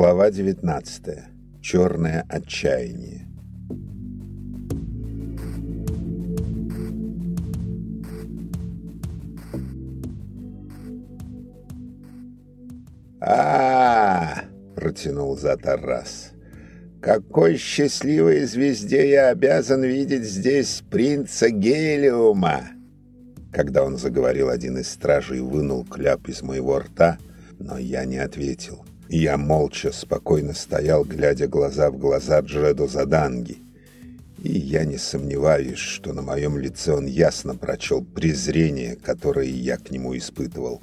Глава 19. Черное отчаяние. а, -а, -а протянул Затаррас. «Какой счастливой звезде я обязан видеть здесь принца Гелиума!» Когда он заговорил, один из стражей вынул кляп из моего рта, но я не ответил. Я молча, спокойно стоял, глядя глаза в глаза Джеду Заданги. И я не сомневаюсь, что на моем лице он ясно прочел презрение, которое я к нему испытывал.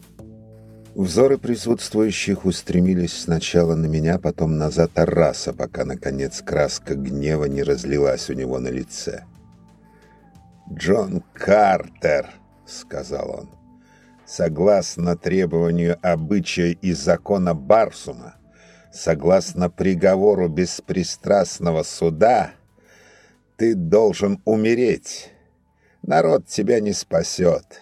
Взоры присутствующих устремились сначала на меня, потом на Затараса, пока, наконец, краска гнева не разлилась у него на лице. «Джон Картер», — сказал он, согласно требованию обычая и закона Барсума, согласно приговору беспристрастного суда, ты должен умереть. Народ тебя не спасет.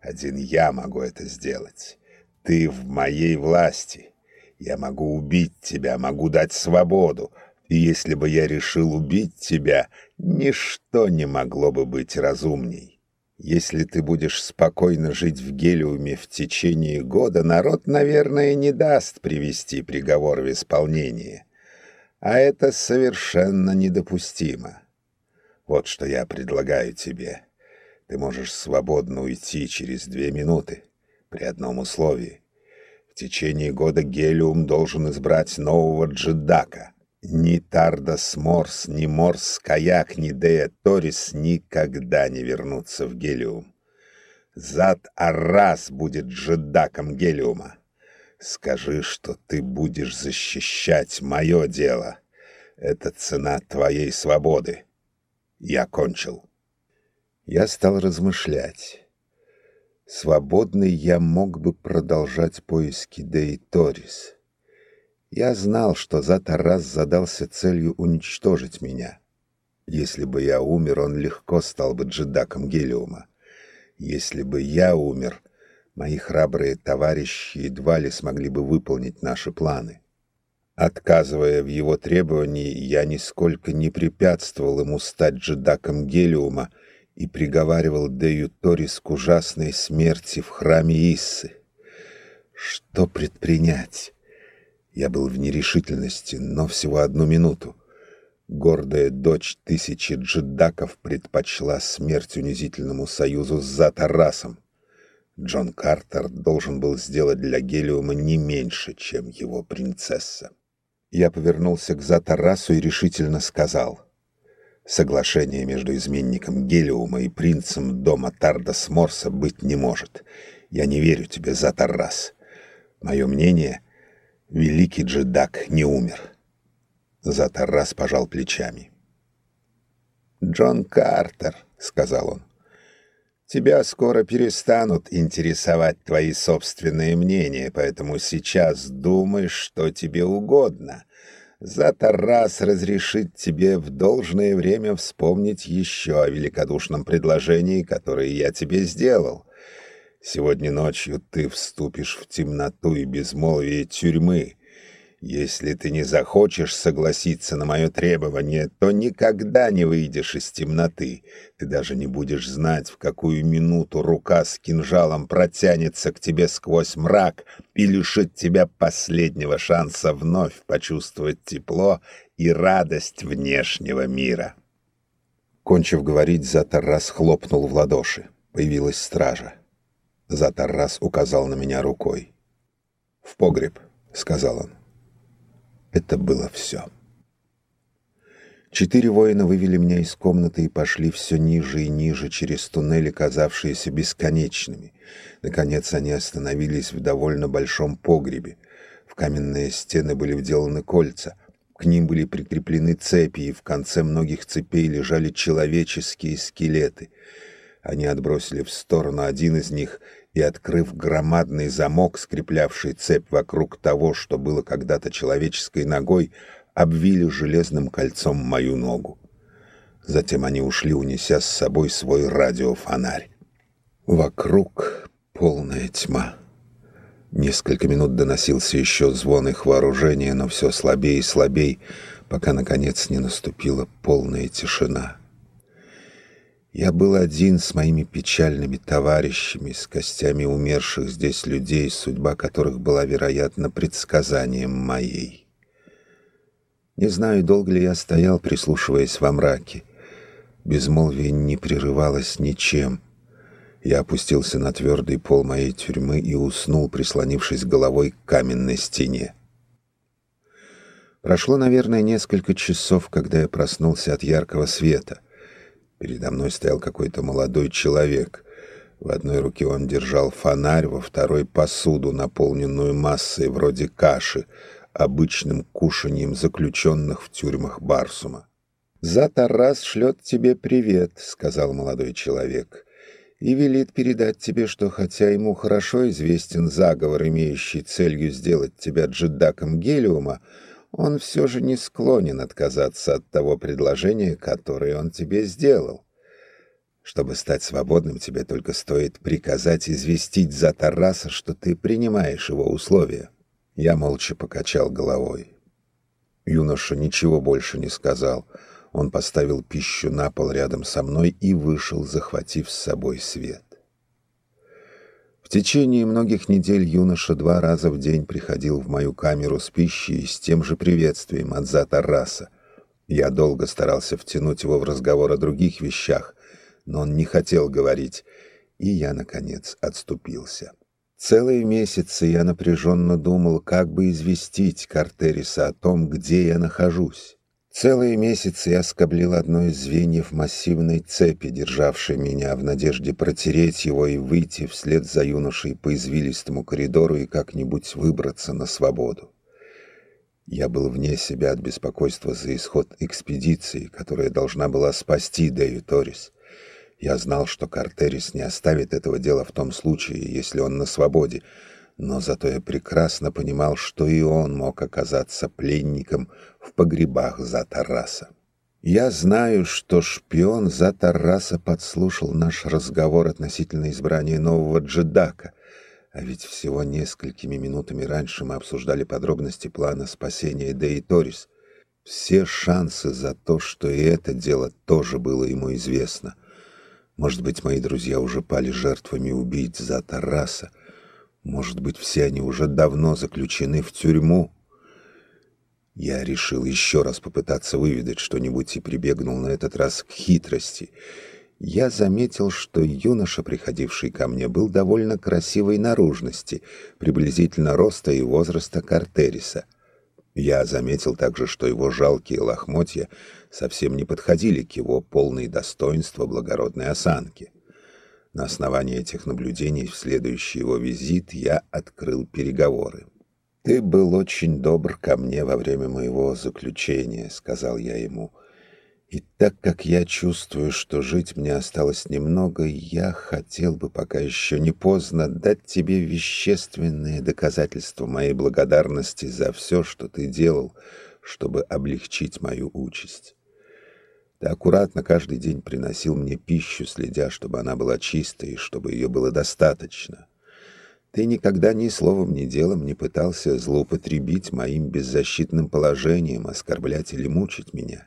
Один я могу это сделать. Ты в моей власти. Я могу убить тебя, могу дать свободу. И если бы я решил убить тебя, ничто не могло бы быть разумней. Если ты будешь спокойно жить в Гелиуме в течение года, народ, наверное, не даст привести приговор в исполнение. А это совершенно недопустимо. Вот что я предлагаю тебе. Ты можешь свободно уйти через две минуты, при одном условии. В течение года Гелиум должен избрать нового джедака. Ни Тардас Морс, ни Морс Каяк, ни Дея Торис никогда не вернутся в Гелиум. Зад Арас будет джедаком Гелиума. Скажи, что ты будешь защищать мое дело. Это цена твоей свободы. Я кончил. Я стал размышлять. Свободный я мог бы продолжать поиски Деи Торис. Я знал, что Затарас задался целью уничтожить меня. Если бы я умер, он легко стал бы джедаком Гелиума. Если бы я умер, мои храбрые товарищи едва ли смогли бы выполнить наши планы. Отказывая в его требовании, я нисколько не препятствовал ему стать джедаком Гелиума и приговаривал Дею Торис к ужасной смерти в храме Иссы. Что предпринять? Я был в нерешительности, но всего одну минуту. Гордая дочь тысячи джедаков предпочла смерть унизительному союзу с Затарасом. Джон Картер должен был сделать для Гелиума не меньше, чем его принцесса. Я повернулся к Затарасу и решительно сказал. Соглашение между изменником Гелиума и принцем дома Тардас Морса быть не может. Я не верю тебе, Затарас. Мое мнение — великий джедак не умер. Затаррас пожал плечами. «Джон Картер», — сказал он, — «тебя скоро перестанут интересовать твои собственные мнения, поэтому сейчас думай, что тебе угодно. Затаррас разрешит тебе в должное время вспомнить еще о великодушном предложении, которое я тебе сделал. Сегодня ночью ты вступишь в темноту и безмолвие тюрьмы. Если ты не захочешь согласиться на мое требование, то никогда не выйдешь из темноты. Ты даже не будешь знать, в какую минуту рука с кинжалом протянется к тебе сквозь мрак и лишит тебя последнего шанса вновь почувствовать тепло и радость внешнего мира. Кончив говорить, Затар расхлопнул в ладоши. Появилась стража. Затаррас указал на меня рукой. «В погреб», — сказал он. Это было все. Четыре воина вывели меня из комнаты и пошли все ниже и ниже через туннели, казавшиеся бесконечными. Наконец они остановились в довольно большом погребе. В каменные стены были вделаны кольца. К ним были прикреплены цепи, и в конце многих цепей лежали человеческие скелеты — они отбросили в сторону один из них и, открыв громадный замок, скреплявший цепь вокруг того, что было когда-то человеческой ногой, обвили железным кольцом мою ногу. Затем они ушли, унеся с собой свой радиофонарь. Вокруг полная тьма. Несколько минут доносился еще звон их вооружения, но все слабее и слабее, пока, наконец, не наступила полная тишина. Я был один с моими печальными товарищами, с костями умерших здесь людей, судьба которых была, вероятно, предсказанием моей. Не знаю, долго ли я стоял, прислушиваясь во мраке. Безмолвие не прерывалось ничем. Я опустился на твердый пол моей тюрьмы и уснул, прислонившись головой к каменной стене. Прошло, наверное, несколько часов, когда я проснулся от яркого света. Передо мной стоял какой-то молодой человек. В одной руке он держал фонарь, во второй — посуду, наполненную массой вроде каши, обычным кушанием заключенных в тюрьмах Барсума. «За Тарас шлет тебе привет», — сказал молодой человек, «и велит передать тебе, что хотя ему хорошо известен заговор, имеющий целью сделать тебя джедаком Гелиума, — он все же не склонен отказаться от того предложения, которое он тебе сделал. Чтобы стать свободным, тебе только стоит приказать известить за Тараса, что ты принимаешь его условия. Я молча покачал головой. Юноша ничего больше не сказал. Он поставил пищу на пол рядом со мной и вышел, захватив с собой свет. В течение многих недель юноша два раза в день приходил в мою камеру с пищей и с тем же приветствием от Зата Раса. Я долго старался втянуть его в разговор о других вещах, но он не хотел говорить, и я, наконец, отступился. Целые месяцы я напряженно думал, как бы известить Картериса о том, где я нахожусь. Целые месяцы я скоблил одно из звеньев массивной цепи, державшей меня в надежде протереть его и выйти вслед за юношей по извилистому коридору и как-нибудь выбраться на свободу. Я был вне себя от беспокойства за исход экспедиции, которая должна была спасти Дэю Торис. Я знал, что Картерис не оставит этого дела в том случае, если он на свободе, но зато я прекрасно понимал, что и он мог оказаться пленником в погребах за Тараса. Я знаю, что шпион за Тараса подслушал наш разговор относительно избрания нового джедака, а ведь всего несколькими минутами раньше мы обсуждали подробности плана спасения Деи Торис. Все шансы за то, что и это дело тоже было ему известно. Может быть, мои друзья уже пали жертвами убийц за Тараса, может быть, все они уже давно заключены в тюрьму. Я решил еще раз попытаться выведать что-нибудь и прибегнул на этот раз к хитрости. Я заметил, что юноша, приходивший ко мне, был довольно красивой наружности, приблизительно роста и возраста Картериса. Я заметил также, что его жалкие лохмотья совсем не подходили к его полной достоинства благородной осанке. На основании этих наблюдений в следующий его визит я открыл переговоры. «Ты был очень добр ко мне во время моего заключения», — сказал я ему. «И так как я чувствую, что жить мне осталось немного, я хотел бы, пока еще не поздно, дать тебе вещественные доказательства моей благодарности за все, что ты делал, чтобы облегчить мою участь». Ты аккуратно каждый день приносил мне пищу, следя, чтобы она была чистой и чтобы ее было достаточно. Ты никогда ни словом, ни делом не пытался злоупотребить моим беззащитным положением, оскорблять или мучить меня.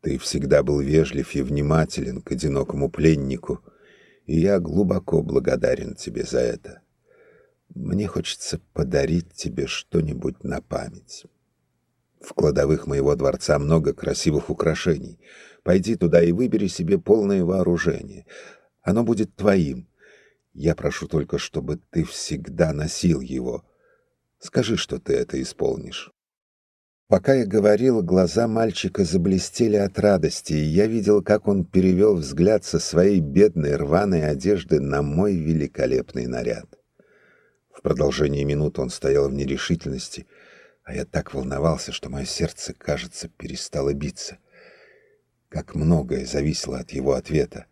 Ты всегда был вежлив и внимателен к одинокому пленнику, и я глубоко благодарен тебе за это. Мне хочется подарить тебе что-нибудь на память. В кладовых моего дворца много красивых украшений — Пойди туда и выбери себе полное вооружение. Оно будет твоим. Я прошу только, чтобы ты всегда носил его. Скажи, что ты это исполнишь». Пока я говорил, глаза мальчика заблестели от радости, и я видел, как он перевел взгляд со своей бедной рваной одежды на мой великолепный наряд. В продолжении минут он стоял в нерешительности, а я так волновался, что мое сердце, кажется, перестало биться как многое зависело от его ответа.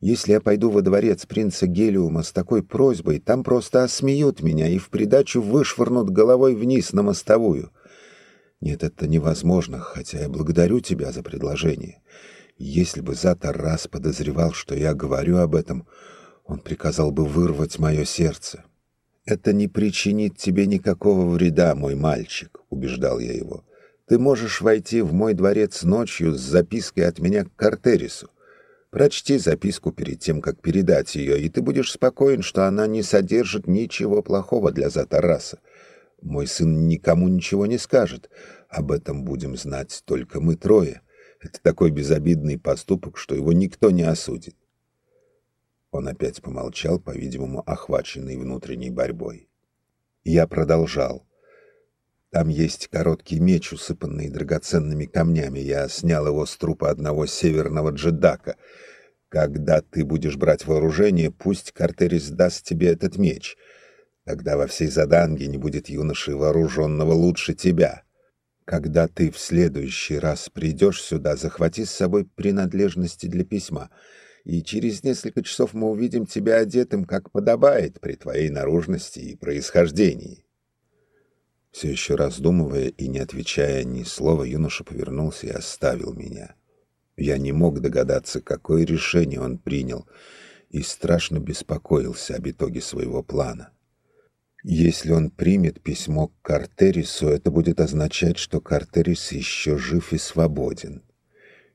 Если я пойду во дворец принца Гелиума с такой просьбой, там просто осмеют меня и в придачу вышвырнут головой вниз на мостовую. Нет, это невозможно, хотя я благодарю тебя за предложение. Если бы Затар раз подозревал, что я говорю об этом, он приказал бы вырвать мое сердце. Это не причинит тебе никакого вреда, мой мальчик, убеждал я его. Ты можешь войти в мой дворец ночью с запиской от меня к Картерису. Прочти записку перед тем, как передать ее, и ты будешь спокоен, что она не содержит ничего плохого для Затараса. Мой сын никому ничего не скажет. Об этом будем знать только мы трое. Это такой безобидный поступок, что его никто не осудит. Он опять помолчал, по-видимому, охваченный внутренней борьбой. Я продолжал. Там есть короткий меч, усыпанный драгоценными камнями. Я снял его с трупа одного северного джедака. Когда ты будешь брать вооружение, пусть Картерис даст тебе этот меч. Тогда во всей Заданге не будет юноши вооруженного лучше тебя. Когда ты в следующий раз придешь сюда, захвати с собой принадлежности для письма, и через несколько часов мы увидим тебя одетым, как подобает при твоей наружности и происхождении. Все еще раздумывая и не отвечая ни слова, юноша повернулся и оставил меня. Я не мог догадаться, какое решение он принял, и страшно беспокоился об итоге своего плана. Если он примет письмо к Картерису, это будет означать, что Картерис еще жив и свободен.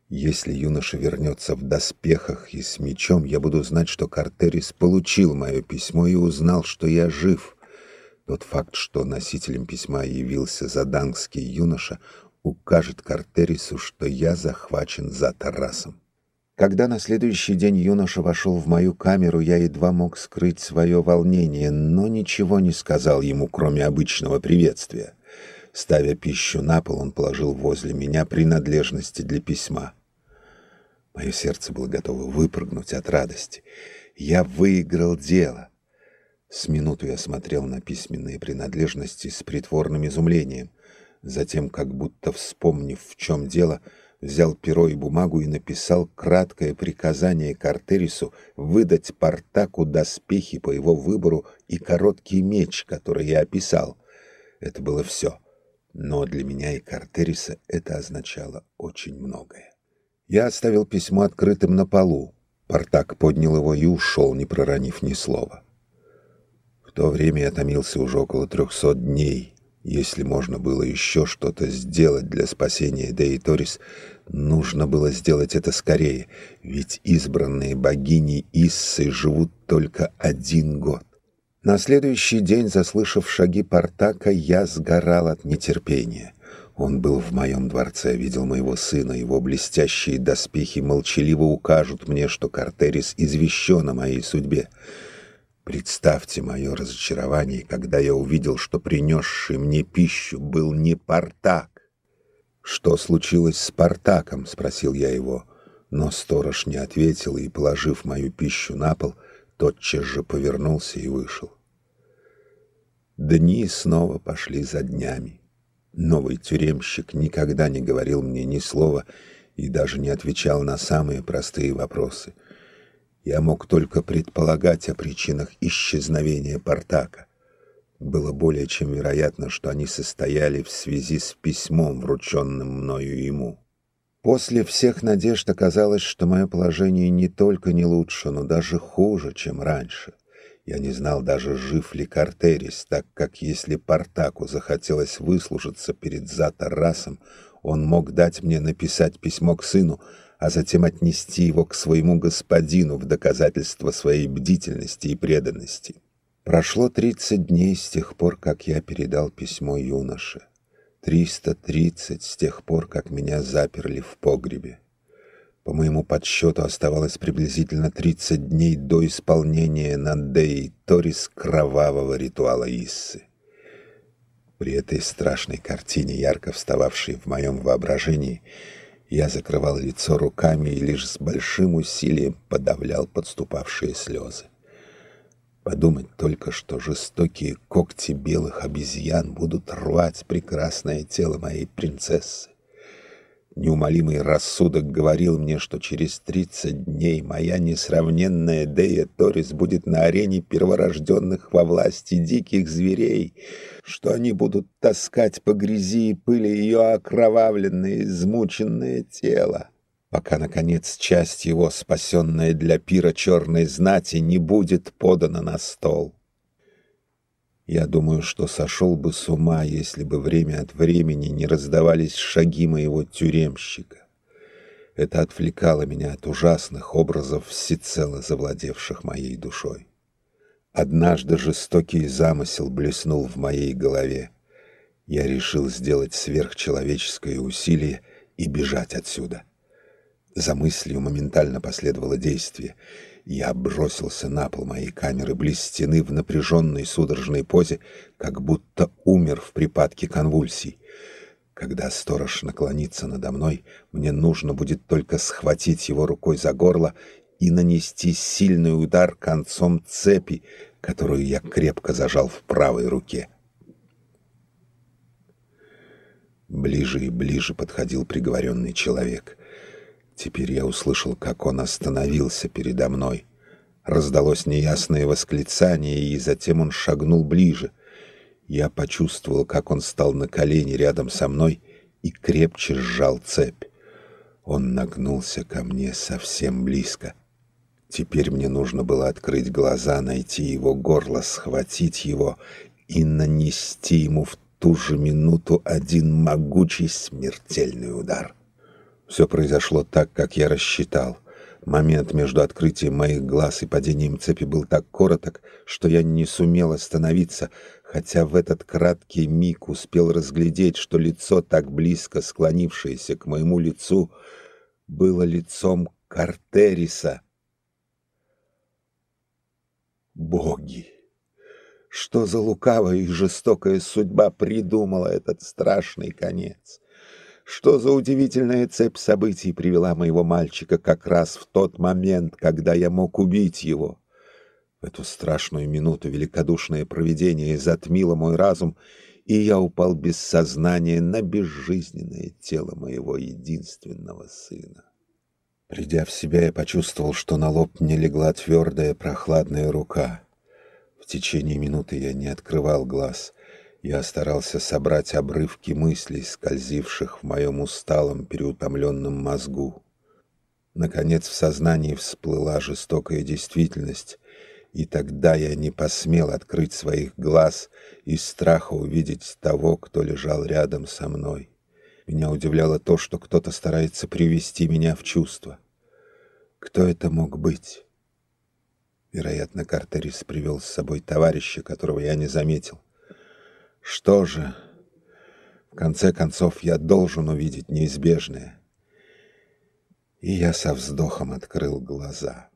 Если юноша вернется в доспехах и с мечом, я буду знать, что Картерис получил мое письмо и узнал, что я жив. Тот факт, что носителем письма явился задангский юноша, укажет Картерису, что я захвачен за Тарасом. Когда на следующий день юноша вошел в мою камеру, я едва мог скрыть свое волнение, но ничего не сказал ему, кроме обычного приветствия. Ставя пищу на пол, он положил возле меня принадлежности для письма. Мое сердце было готово выпрыгнуть от радости. Я выиграл дело. С минуту я смотрел на письменные принадлежности с притворным изумлением. Затем, как будто вспомнив, в чем дело, взял перо и бумагу и написал краткое приказание Картерису выдать Партаку доспехи по его выбору и короткий меч, который я описал. Это было все. Но для меня и Картериса это означало очень многое. Я оставил письмо открытым на полу. Партак поднял его и ушел, не проронив ни слова то время я томился уже около трехсот дней. Если можно было еще что-то сделать для спасения Деиторис, нужно было сделать это скорее, ведь избранные богини Иссы живут только один год. На следующий день, заслышав шаги Партака, я сгорал от нетерпения. Он был в моем дворце, видел моего сына, его блестящие доспехи молчаливо укажут мне, что Картерис извещен о моей судьбе. Представьте мое разочарование, когда я увидел, что принесший мне пищу был не Партак. «Что случилось с Партаком?» — спросил я его. Но сторож не ответил и, положив мою пищу на пол, тотчас же повернулся и вышел. Дни снова пошли за днями. Новый тюремщик никогда не говорил мне ни слова и даже не отвечал на самые простые вопросы — я мог только предполагать о причинах исчезновения Партака. Было более чем вероятно, что они состояли в связи с письмом, врученным мною ему. После всех надежд оказалось, что мое положение не только не лучше, но даже хуже, чем раньше. Я не знал даже, жив ли Картерис, так как если Партаку захотелось выслужиться перед Затарасом, он мог дать мне написать письмо к сыну, а затем отнести его к своему господину в доказательство своей бдительности и преданности. Прошло тридцать дней с тех пор, как я передал письмо юноше. Триста тридцать с тех пор, как меня заперли в погребе. По моему подсчету оставалось приблизительно тридцать дней до исполнения над Деей Торис кровавого ритуала Иссы. При этой страшной картине, ярко встававшей в моем воображении, я закрывал лицо руками и лишь с большим усилием подавлял подступавшие слезы. Подумать только, что жестокие когти белых обезьян будут рвать прекрасное тело моей принцессы. Неумолимый рассудок говорил мне, что через тридцать дней моя несравненная Дея Торис будет на арене перворожденных во власти диких зверей, что они будут таскать по грязи и пыли ее окровавленное, измученное тело, пока, наконец, часть его, спасенная для пира черной знати, не будет подана на стол. Я думаю, что сошел бы с ума, если бы время от времени не раздавались шаги моего тюремщика. Это отвлекало меня от ужасных образов, всецело завладевших моей душой. Однажды жестокий замысел блеснул в моей голове. Я решил сделать сверхчеловеческое усилие и бежать отсюда. За мыслью моментально последовало действие. Я бросился на пол моей камеры близ стены в напряженной судорожной позе, как будто умер в припадке конвульсий. Когда сторож наклонится надо мной, мне нужно будет только схватить его рукой за горло и нанести сильный удар концом цепи, которую я крепко зажал в правой руке. Ближе и ближе подходил приговоренный человек. Теперь я услышал, как он остановился передо мной. Раздалось неясное восклицание, и затем он шагнул ближе. Я почувствовал, как он стал на колени рядом со мной и крепче сжал цепь. Он нагнулся ко мне совсем близко. Теперь мне нужно было открыть глаза, найти его горло, схватить его и нанести ему в ту же минуту один могучий смертельный удар. Все произошло так, как я рассчитал. Момент между открытием моих глаз и падением цепи был так короток, что я не сумел остановиться, хотя в этот краткий миг успел разглядеть, что лицо, так близко склонившееся к моему лицу, было лицом Картериса. Боги! Что за лукавая и жестокая судьба придумала этот страшный конец? Что за удивительная цепь событий привела моего мальчика как раз в тот момент, когда я мог убить его? В эту страшную минуту великодушное провидение затмило мой разум, и я упал без сознания на безжизненное тело моего единственного сына. Придя в себя, я почувствовал, что на лоб мне легла твердая прохладная рука. В течение минуты я не открывал глаз — я старался собрать обрывки мыслей, скользивших в моем усталом, переутомленном мозгу. Наконец в сознании всплыла жестокая действительность, и тогда я не посмел открыть своих глаз из страха увидеть того, кто лежал рядом со мной. Меня удивляло то, что кто-то старается привести меня в чувство. Кто это мог быть? Вероятно, Картерис привел с собой товарища, которого я не заметил. Что же, в конце концов, я должен увидеть неизбежное. И я со вздохом открыл глаза.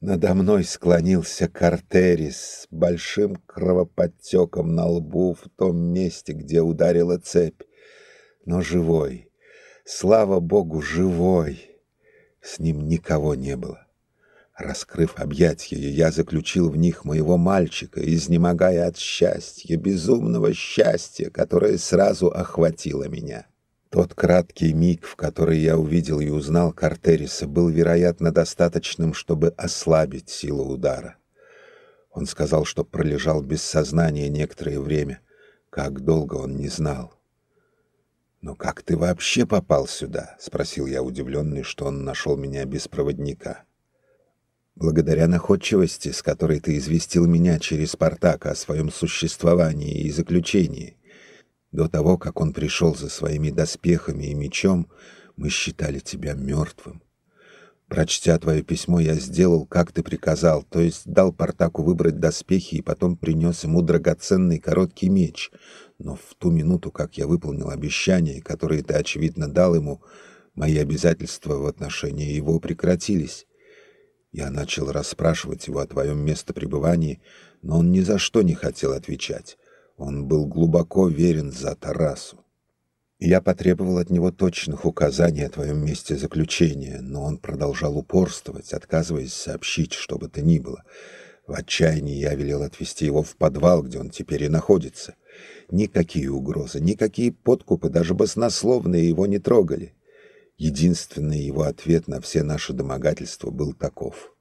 Надо мной склонился Картерис с большим кровоподтеком на лбу в том месте, где ударила цепь, но живой. Слава богу, живой. С ним никого не было. Раскрыв объятья, я заключил в них моего мальчика, изнемогая от счастья, безумного счастья, которое сразу охватило меня. Тот краткий миг, в который я увидел и узнал Картериса, был, вероятно, достаточным, чтобы ослабить силу удара. Он сказал, что пролежал без сознания некоторое время. Как долго он не знал. «Но как ты вообще попал сюда?» — спросил я, удивленный, что он нашел меня без проводника. Благодаря находчивости, с которой ты известил меня через Спартака о своем существовании и заключении. До того, как он пришел за своими доспехами и мечом, мы считали тебя мертвым. Прочтя твое письмо, я сделал, как ты приказал, то есть дал Партаку выбрать доспехи и потом принес ему драгоценный короткий меч. Но в ту минуту, как я выполнил обещание, которое ты, очевидно, дал ему, мои обязательства в отношении его прекратились. Я начал расспрашивать его о твоем местопребывании, но он ни за что не хотел отвечать. Он был глубоко верен за Тарасу. Я потребовал от него точных указаний о твоем месте заключения, но он продолжал упорствовать, отказываясь сообщить, что бы то ни было. В отчаянии я велел отвезти его в подвал, где он теперь и находится. Никакие угрозы, никакие подкупы, даже баснословные его не трогали. Единственный его ответ на все наши домогательства был таков.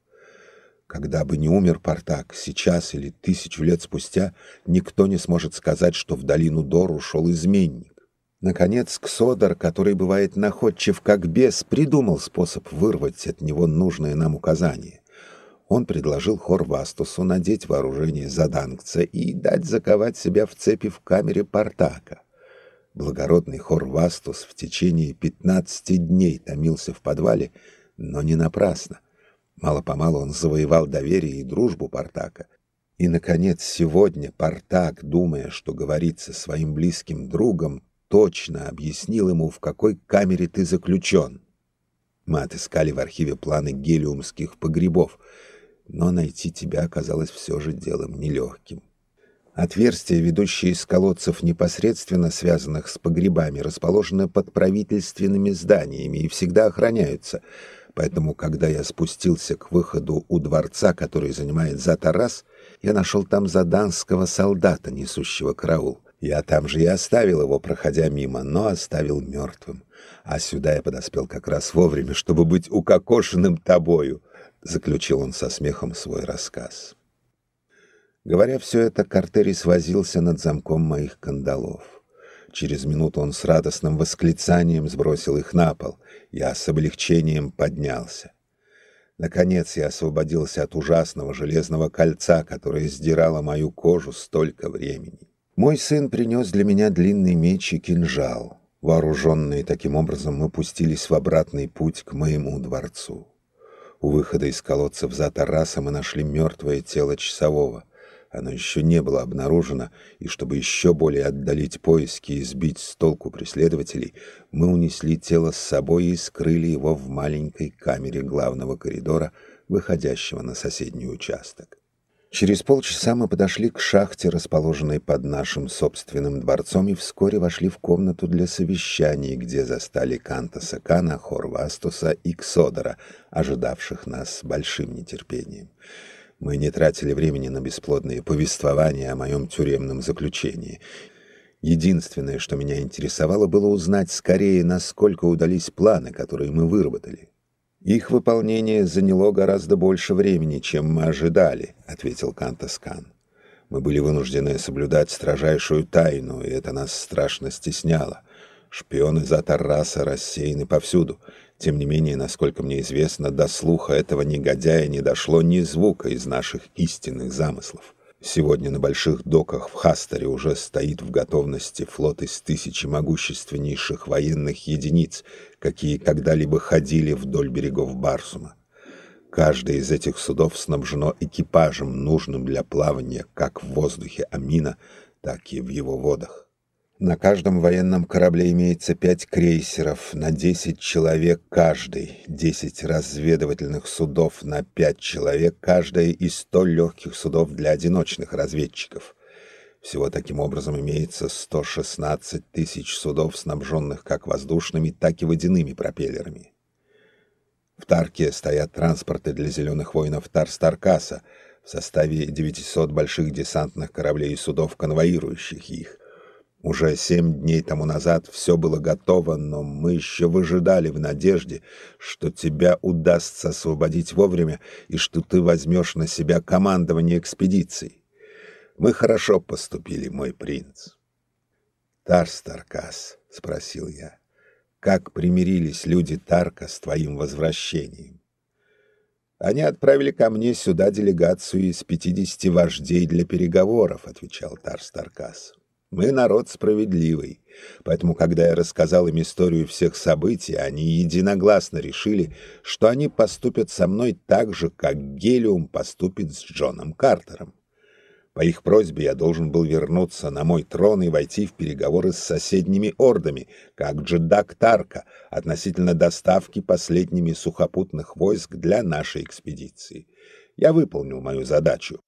Когда бы не умер Партак, сейчас или тысячу лет спустя, никто не сможет сказать, что в долину Дор ушел изменник. Наконец, Ксодор, который бывает находчив как бес, придумал способ вырвать от него нужное нам указание. Он предложил Хорвастусу надеть вооружение задангца и дать заковать себя в цепи в камере Партака. Благородный Хорвастус в течение пятнадцати дней томился в подвале, но не напрасно. Мало-помалу он завоевал доверие и дружбу Партака. И, наконец, сегодня Партак, думая, что говорит со своим близким другом, точно объяснил ему, в какой камере ты заключен. Мы отыскали в архиве планы гелиумских погребов, но найти тебя оказалось все же делом нелегким. Отверстия, ведущие из колодцев, непосредственно связанных с погребами, расположены под правительственными зданиями и всегда охраняются. Поэтому, когда я спустился к выходу у дворца, который занимает Затарас, я нашел там заданского солдата, несущего караул. Я там же и оставил его, проходя мимо, но оставил мертвым. А сюда я подоспел как раз вовремя, чтобы быть укокошенным тобою, — заключил он со смехом свой рассказ. Говоря все это, Картерис возился над замком моих кандалов. Через минуту он с радостным восклицанием сбросил их на пол. Я с облегчением поднялся. Наконец я освободился от ужасного железного кольца, которое сдирало мою кожу столько времени. Мой сын принес для меня длинный меч и кинжал. Вооруженные таким образом, мы пустились в обратный путь к моему дворцу. У выхода из колодца в Затараса мы нашли мертвое тело часового — оно еще не было обнаружено, и чтобы еще более отдалить поиски и сбить с толку преследователей, мы унесли тело с собой и скрыли его в маленькой камере главного коридора, выходящего на соседний участок. Через полчаса мы подошли к шахте, расположенной под нашим собственным дворцом, и вскоре вошли в комнату для совещаний, где застали Кантаса Кана, Хорвастуса и Ксодора, ожидавших нас с большим нетерпением. Мы не тратили времени на бесплодные повествования о моем тюремном заключении. Единственное, что меня интересовало, было узнать скорее, насколько удались планы, которые мы выработали. «Их выполнение заняло гораздо больше времени, чем мы ожидали», — ответил Кантос Кан. «Мы были вынуждены соблюдать строжайшую тайну, и это нас страшно стесняло. Шпионы Зат Арраса рассеяны повсюду. Тем не менее, насколько мне известно, до слуха этого негодяя не дошло ни звука из наших истинных замыслов. Сегодня на больших доках в Хастере уже стоит в готовности флот из тысячи могущественнейших военных единиц, какие когда-либо ходили вдоль берегов Барсума. Каждое из этих судов снабжено экипажем, нужным для плавания как в воздухе Амина, так и в его водах. На каждом военном корабле имеется пять крейсеров на десять человек каждый, десять разведывательных судов на пять человек каждое и сто легких судов для одиночных разведчиков. Всего таким образом имеется 116 тысяч судов, снабженных как воздушными, так и водяными пропеллерами. В Тарке стоят транспорты для зеленых воинов Тарстаркаса в составе 900 больших десантных кораблей и судов, конвоирующих их – уже семь дней тому назад все было готово, но мы еще выжидали в надежде, что тебя удастся освободить вовремя и что ты возьмешь на себя командование экспедицией. Мы хорошо поступили, мой принц. Тарс Таркас, — спросил я, — как примирились люди Тарка с твоим возвращением? Они отправили ко мне сюда делегацию из пятидесяти вождей для переговоров, — отвечал Тарс Таркас. Мы народ справедливый, поэтому, когда я рассказал им историю всех событий, они единогласно решили, что они поступят со мной так же, как Гелиум поступит с Джоном Картером. По их просьбе я должен был вернуться на мой трон и войти в переговоры с соседними ордами, как Джедак Тарка, относительно доставки последними сухопутных войск для нашей экспедиции. Я выполнил мою задачу.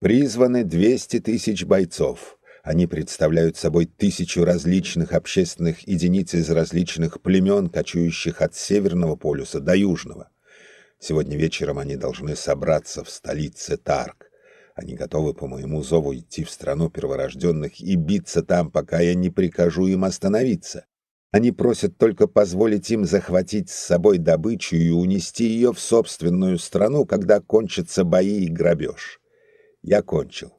Призваны 200 тысяч бойцов. Они представляют собой тысячу различных общественных единиц из различных племен, кочующих от Северного полюса до Южного. Сегодня вечером они должны собраться в столице Тарк. Они готовы по моему зову идти в страну перворожденных и биться там, пока я не прикажу им остановиться. Они просят только позволить им захватить с собой добычу и унести ее в собственную страну, когда кончатся бои и грабеж. Я кончил.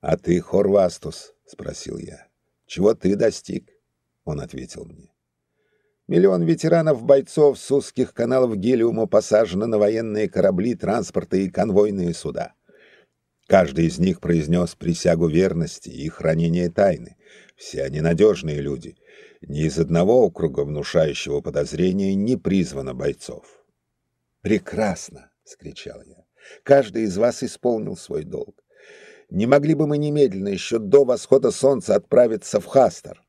«А ты, Хорвастус?» — спросил я. «Чего ты достиг?» — он ответил мне. Миллион ветеранов-бойцов с узких каналов Гелиума посажены на военные корабли, транспорты и конвойные суда. Каждый из них произнес присягу верности и хранения тайны. Все они надежные люди. Ни из одного округа, внушающего подозрения, не призвано бойцов. «Прекрасно!» — вскричал я. «Каждый из вас исполнил свой долг. Не могли бы мы немедленно, еще до восхода солнца, отправиться в Хастер?»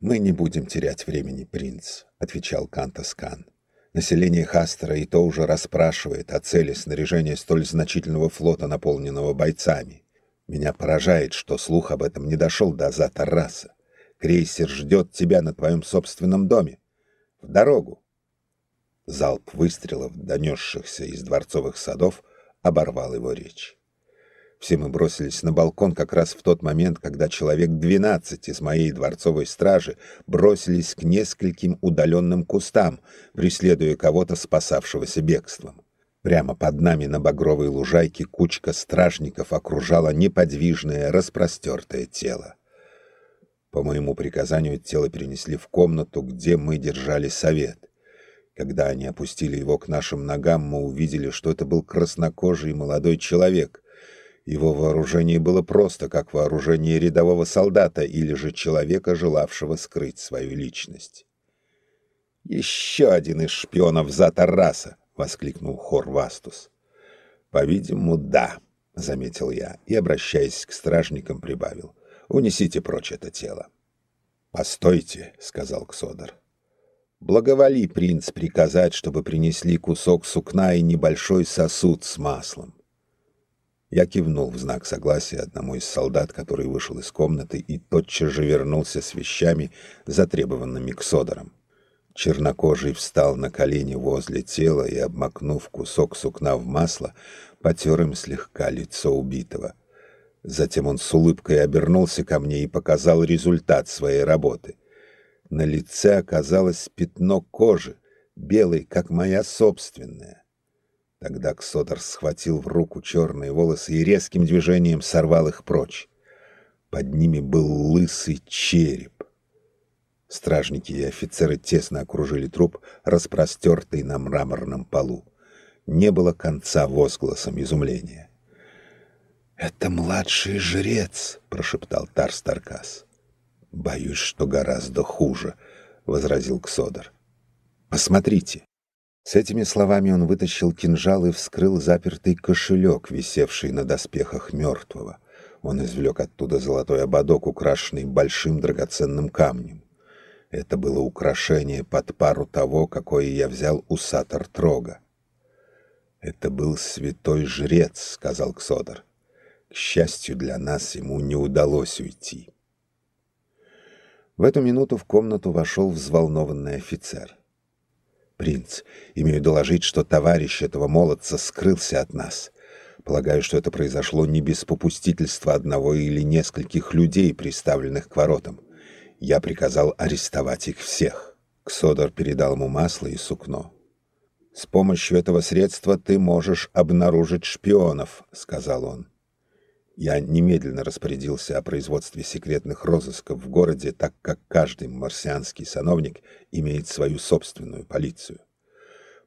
«Мы не будем терять времени, принц», — отвечал Кантос Кан. «Население Хастера и то уже расспрашивает о цели снаряжения столь значительного флота, наполненного бойцами. Меня поражает, что слух об этом не дошел до Затарраса. Крейсер ждет тебя на твоем собственном доме. В дорогу!» Залп выстрелов, донесшихся из дворцовых садов, оборвал его речь. Все мы бросились на балкон как раз в тот момент, когда человек двенадцать из моей дворцовой стражи бросились к нескольким удаленным кустам, преследуя кого-то, спасавшегося бегством. Прямо под нами на багровой лужайке кучка стражников окружала неподвижное, распростертое тело. По моему приказанию тело перенесли в комнату, где мы держали совет. Когда они опустили его к нашим ногам, мы увидели, что это был краснокожий молодой человек, его вооружение было просто как вооружение рядового солдата или же человека, желавшего скрыть свою личность. «Еще один из шпионов за Тараса!» — воскликнул хор Вастус. «По-видимому, да», — заметил я и, обращаясь к стражникам, прибавил. «Унесите прочь это тело». «Постойте», — сказал Ксодор. «Благоволи, принц, приказать, чтобы принесли кусок сукна и небольшой сосуд с маслом. Я кивнул в знак согласия одному из солдат, который вышел из комнаты и тотчас же вернулся с вещами, затребованными к Содорам. Чернокожий встал на колени возле тела и, обмакнув кусок сукна в масло, потер им слегка лицо убитого. Затем он с улыбкой обернулся ко мне и показал результат своей работы. На лице оказалось пятно кожи, белой, как моя собственная. Тогда Ксотор схватил в руку черные волосы и резким движением сорвал их прочь. Под ними был лысый череп. Стражники и офицеры тесно окружили труп, распростертый на мраморном полу. Не было конца возгласом изумления. «Это младший жрец», — прошептал Тарс Таркас. «Боюсь, что гораздо хуже», — возразил Ксодор. «Посмотрите». С этими словами он вытащил кинжал и вскрыл запертый кошелек, висевший на доспехах мертвого. Он извлек оттуда золотой ободок, украшенный большим драгоценным камнем. Это было украшение под пару того, какое я взял у Сатар Трога. «Это был святой жрец», — сказал Ксодор. «К счастью для нас, ему не удалось уйти». В эту минуту в комнату вошел взволнованный офицер — принц. Имею доложить, что товарищ этого молодца скрылся от нас. Полагаю, что это произошло не без попустительства одного или нескольких людей, приставленных к воротам. Я приказал арестовать их всех. Ксодор передал ему масло и сукно. «С помощью этого средства ты можешь обнаружить шпионов», — сказал он. Я немедленно распорядился о производстве секретных розысков в городе, так как каждый марсианский сановник имеет свою собственную полицию.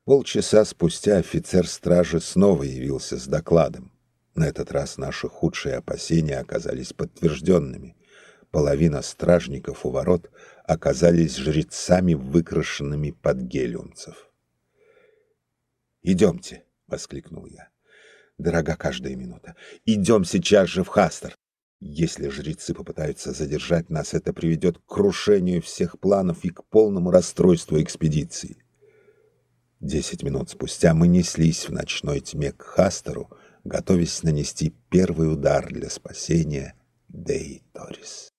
Полчаса спустя офицер стражи снова явился с докладом. На этот раз наши худшие опасения оказались подтвержденными. Половина стражников у ворот оказались жрецами, выкрашенными под гелиумцев. «Идемте!» — воскликнул я. Дорога каждая минута. Идем сейчас же в Хастер. Если жрецы попытаются задержать нас, это приведет к крушению всех планов и к полному расстройству экспедиции. Десять минут спустя мы неслись в ночной тьме к Хастеру, готовясь нанести первый удар для спасения Деи Торис.